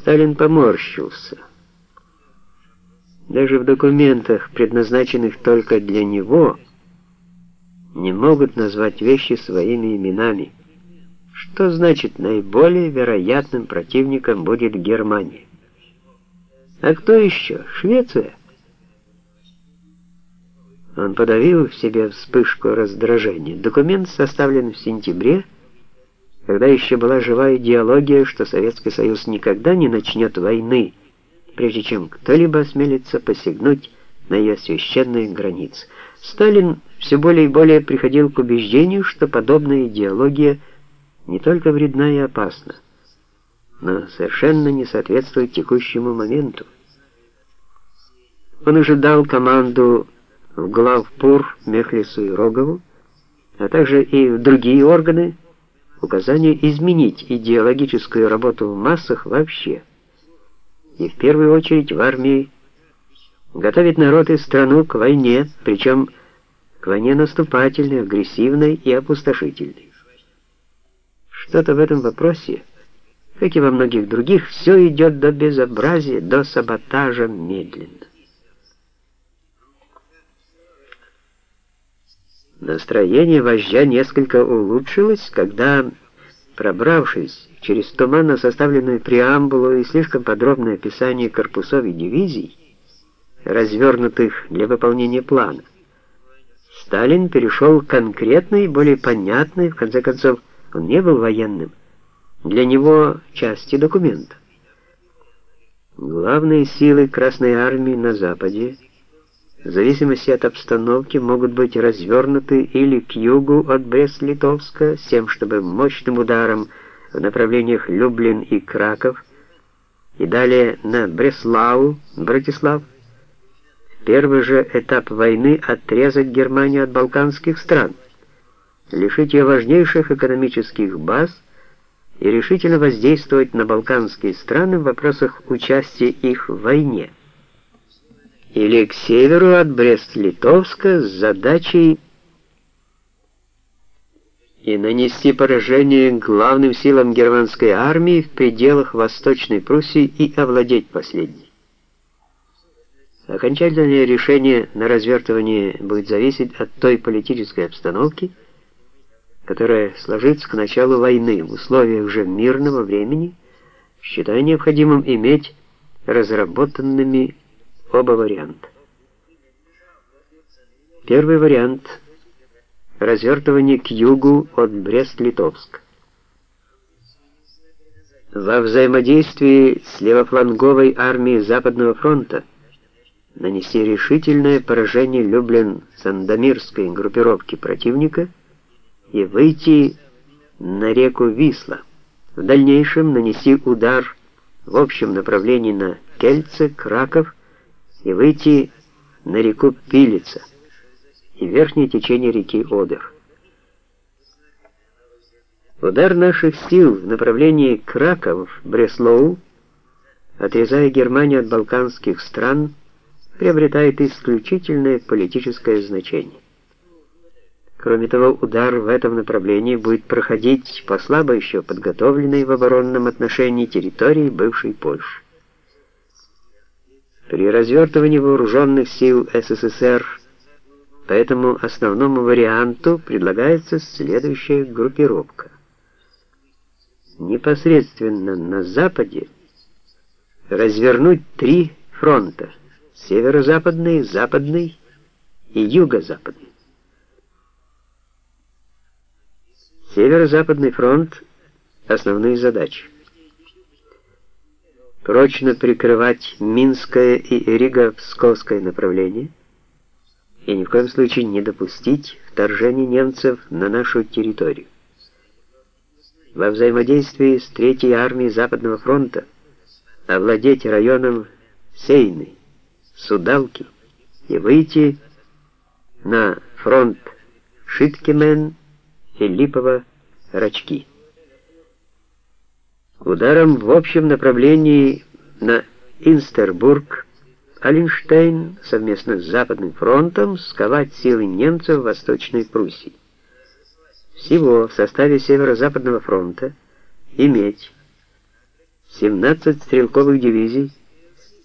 Сталин поморщился. Даже в документах, предназначенных только для него, не могут назвать вещи своими именами. Что значит наиболее вероятным противником будет Германия? А кто еще? Швеция? Он подавил в себе вспышку раздражения. Документ составлен в сентябре, когда еще была жива идеология, что Советский Союз никогда не начнет войны, прежде чем кто-либо осмелится посягнуть на ее священные границы. Сталин все более и более приходил к убеждению, что подобная идеология не только вредна и опасна, но совершенно не соответствует текущему моменту. Он уже дал команду в главпур Мехлису и Рогову, а также и в другие органы, указание изменить идеологическую работу в массах вообще, и в первую очередь в армии, готовить народ и страну к войне, причем к войне наступательной, агрессивной и опустошительной. Что-то в этом вопросе, как и во многих других, все идет до безобразия, до саботажа медленно. Настроение вождя несколько улучшилось, когда, пробравшись через туманно составленную преамбулу и слишком подробное описание корпусов и дивизий, развернутых для выполнения плана, Сталин перешел к конкретной, более понятной, в конце концов, он не был военным, для него части документа. Главные силы Красной Армии на Западе – в зависимости от обстановки могут быть развернуты или к югу от Брест-Литовска, с тем, чтобы мощным ударом в направлениях Люблин и Краков, и далее на Бреслау, Братислав. Первый же этап войны отрезать Германию от балканских стран, лишить ее важнейших экономических баз и решительно воздействовать на балканские страны в вопросах участия их в войне или к северу от Брест-Литовска с задачей и нанести поражение главным силам германской армии в пределах Восточной Пруссии и овладеть последней. Окончательное решение на развертывание будет зависеть от той политической обстановки, которая сложится к началу войны в условиях же мирного времени, считая необходимым иметь разработанными оба варианта. Первый вариант – развертывание к югу от Брест-Литовск. Во взаимодействии с левофланговой армией Западного фронта нанести решительное поражение Люблин-Сандомирской группировки противника и выйти на реку Висла. В дальнейшем нанести удар в общем направлении на Кельце, Краков и выйти на реку Пилица и верхнее течение реки Одер. Удар наших сил в направлении Краков-Бреслоу, отрезая Германию от балканских стран, приобретает исключительное политическое значение. Кроме того, удар в этом направлении будет проходить по слабо еще подготовленной в оборонном отношении территории бывшей Польши. При развертывании вооруженных сил СССР по этому основному варианту предлагается следующая группировка. Непосредственно на западе развернуть три фронта – северо-западный, западный и юго-западный. Северо-западный фронт – основные задачи прочно прикрывать Минское и Рига-Псковское направление и ни в коем случае не допустить вторжения немцев на нашу территорию. Во взаимодействии с Третьей армией Западного фронта овладеть районом Сейны, Судалки и выйти на фронт Шиткимен и Липово-Рачки. Ударом в общем направлении на Инстербург Алленштейн совместно с Западным фронтом сковать силы немцев в Восточной Пруссии. Всего в составе Северо-Западного фронта иметь 17 стрелковых дивизий